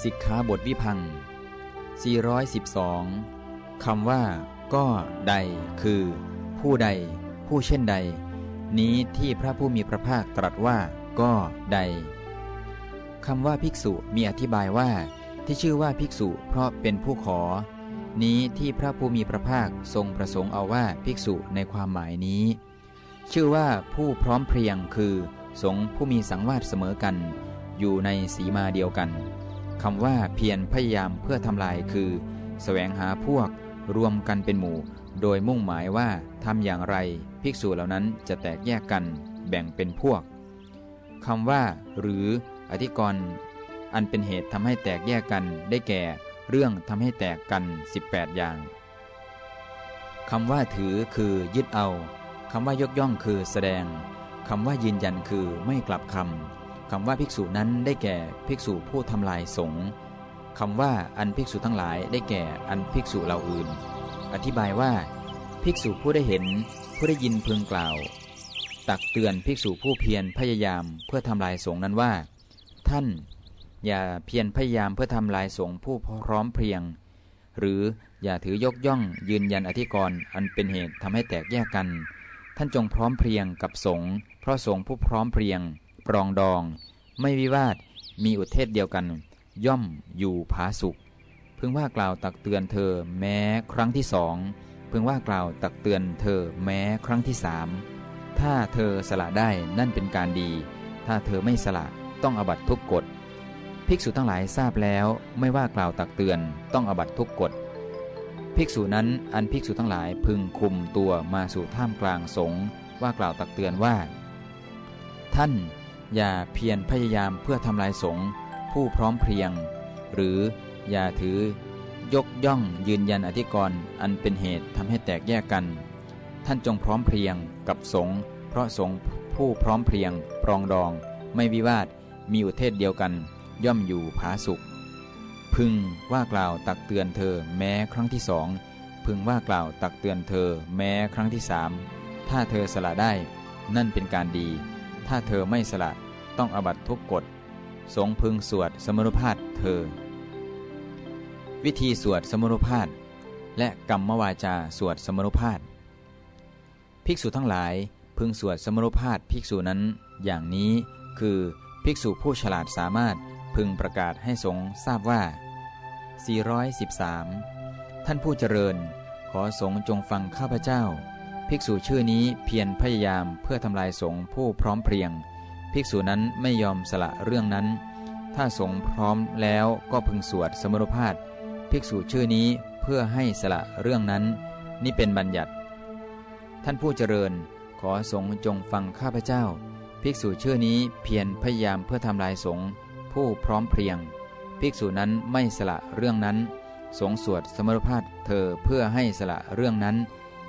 สิกขาบทวิพัง 412 คำว่า ก็ใด คือ ผู้ใด ผู้เช่นใด นี้ที่พระผู้มีพระภาคตรัสว่า ก็ใดคำว่าภิกษุมีอธิบายว่า ที่ชื่อว่าภิกษุเพราะเป็นผู้ขอ นี้ที่พระผู้มีพระภาคทรงประสงค์เอาว่าภิกษุในความหมายนี้ ชื่อว่าผู้พร้อมเพรียงคือ สงฆ์ผู้มีสังวาสเสมอกัน อยู่ในสีมาเดียวกัน คำว่าเพียรพยายามเพื่อทำลายคือสแสวงหาพวกรวมกันเป็นหมู่ โดยมุ่งหมายว่าทำอย่างไร ภิกษุเหล่านั้นจะแตกแยกกันแบ่งเป็นพวกคำว่า หรืออธิกรณ์อันเป็นเหตุทำให้แตกแยกกันได้แก่ เรื่องทำให้แตกกัน 18 อย่างคำว่าถือคือยึดเอาคำว่ายกย่องคือแสดงคำว่ายืนยันคือไม่กลับคำ คำว่าภิกษุนั้นได้แก่ภิกษุผู้ทำลายสงฆ์คำว่าอันภิกษุทั้งหลายได้แก่อันภิกษุเหล่าอื่น อธิบายว่า ภิกษุผู้ได้เห็น ผู้ได้ยินพึงกล่าว ตักเตือนภิกษุผู้เพียรพยายามเพื่อทำลายสงฆ์นั้นว่า ท่าน อย่าเพียรพยายามเพื่อทำลายสงฆ์ผู้พร้อมเพรียง หรืออย่าถือยกย่องยืนยันอธิกรณ์อันเป็นเหตุทำให้แตกแยกกัน ท่านจงพร้อมเพรียงกับสงฆ์เพราะสงฆ์ผู้พร้อมเพรียง ปรองดอง ไม่วิวาท มีอุเทศเดียวกัน ย่อมอยู่ผาสุข พึงว่ากล่าวตักเตือนเธอแม้ครั้งที่สอง พึงว่ากล่าวตักเตือนเธอแม้ครั้งที่สาม ถ้าเธอสละได้นั่นเป็นการดี ถ้าเธอไม่สละต้องอบัตทุกกฎ ภิกษุทั้งหลายทราบแล้วไม่ว่ากล่าวตักเตือนต้องอบัตทุกกฎภิกษุนั้นอันภิกษุทั้งหลายพึงคุมตัวมาสู่ท่ามกลางสงฆ์ว่ากล่าวตักเตือนว่า ท่าน อย่าเพียรพยายามเพื่อทำลายสงฆ์ผู้พร้อมเพรียง หรืออย่าถือยกย่องยืนยันอธิกรณ์อันเป็นเหตุทำให้แตกแยกกัน ท่านจงพร้อมเพรียงกับสงฆ์เพราะสงฆ์ผู้พร้อมเพรียง ปรองดอง ไม่วิวาท มีอุเทศเดียวกัน ย่อมอยู่ผาสุข พึงว่ากล่าวตักเตือนเธอแม้ครั้งที่สองพึงว่ากล่าวตักเตือนเธอแม้ครั้งที่สามถ้าเธอสละได้ นั่นเป็นการดี ถ้าเธอไม่สละต้องอบัตทุกกฎ สงพึงสวดสมรุภาพเธอ วิธีสวดสมรุภาพและกรรมวาจาสวดสมรุภาพภิกษุทั้งหลายพึงสวดสมรุภาพภิกษุนั้น อย่างนี้คือภิกษุผู้ฉลาดสามารถพึงประกาศให้สงทราบว่า 413 ท่านผู้เจริญ ขอสงจงฟังข้าพเจ้า ภิกษุชื่อนี้เพียรพยายามเพื่อทำลายสงผู้พร้อมเพรียง ภิกษุนั้นไม่ยอมสละเรื่องนั้น ถ้าสงพร้อมแล้วก็พึงสวดสมรุภาพภิกษุชื่อนี้เพื่อให้สละเรื่องนั้น นี่เป็นบัญญัติ ท่านผู้เจริญ ขอสงจงฟังข้าพเจ้า ภิกษุชื่อนี้เพียรพยายามเพื่อทำลายสงฆ์ผู้พร้อมเพรียง ภิกษุนั้นไม่สละเรื่องนั้น สงสวดสมรภาพเธอเพื่อให้สละเรื่องนั้น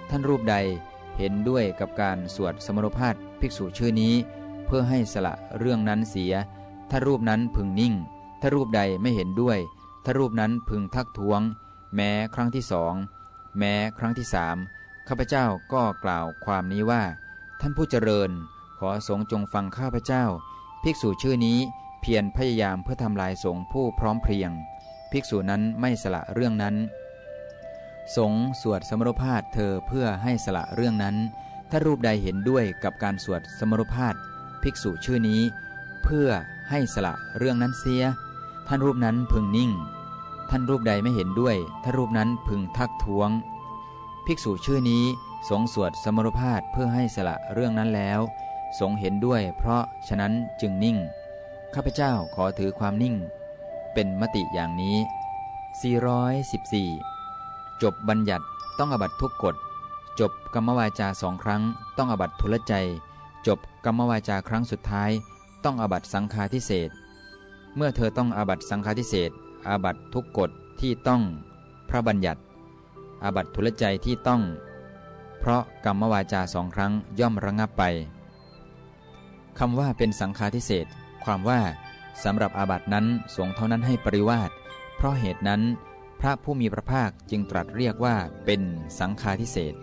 ท่านรูปใดเห็นด้วยกับการสวดสมรภาพภิกษุชื่อนี้ เพื่อให้สละเรื่องนั้นเสีย ถ้ารูปนั้นพึงนิ่ง ถ้ารูปใดไม่เห็นด้วย ถ้ารูปนั้นพึงทักท้วง แม้ครั้งที่สอง แม้ครั้งที่สามข้าพเจ้าก็กล่าวความนี้ว่า ท่านผู้เจริญ ขอสงจงฟังข้าพเจ้า ภิกษุชื่อนี้เพียรพยายามเพื่อทำลายสงผู้พร้อมเพรียง ภิกษุนั้นไม่สละเรื่องนั้น สงสวดสมรภาพเธอเพื่อให้สละเรื่องนั้น ถ้ารูปใดเห็นด้วยกับการสวดสมรภาพภิกษุชื่อนี้ เพื่อให้สละเรื่องนั้นเสีย ท่านรูปนั้นพึงนิ่ง ท่านรูปใดไม่เห็นด้วยถ้านรูปนั้นพึงทักท้วง ภิกษุชื่อนี้สงสวดสมรภาพเพื่อให้สละเรื่องนั้นแล้ว สงเห็นด้วย เพราะฉะนั้นจึงนิ่ง ข้าพเจ้าขอถือความนิ่ง เป็นมติอย่างนี้ 414 จบบัญญัติต้องอบัตทุกกฎ จบกรรมวาจาสองครั้ง ต้องอบัตทุลใจ จบกรรมวาจาครั้งสุดท้าย ต้องอบัตสังฆาทิเศษเมื่อเธอต้องอาบัตสังฆาทิเศษอาบัตทุกกฎที่ต้อง พระบัญญัติอาบัตทุลใจที่ต้อง เพราะกรรมวาจาสองครั้งย่อมระงับไปคำว่าเป็นสังฆาทิเศษความว่าสำหรับอาบัตินั้นสงเท่านั้นให้ปริวาสเพราะเหตุนั้น ระผู้มีพระภาคจึงตรัสเรียกว่าเป็นสังฆาทิเศษ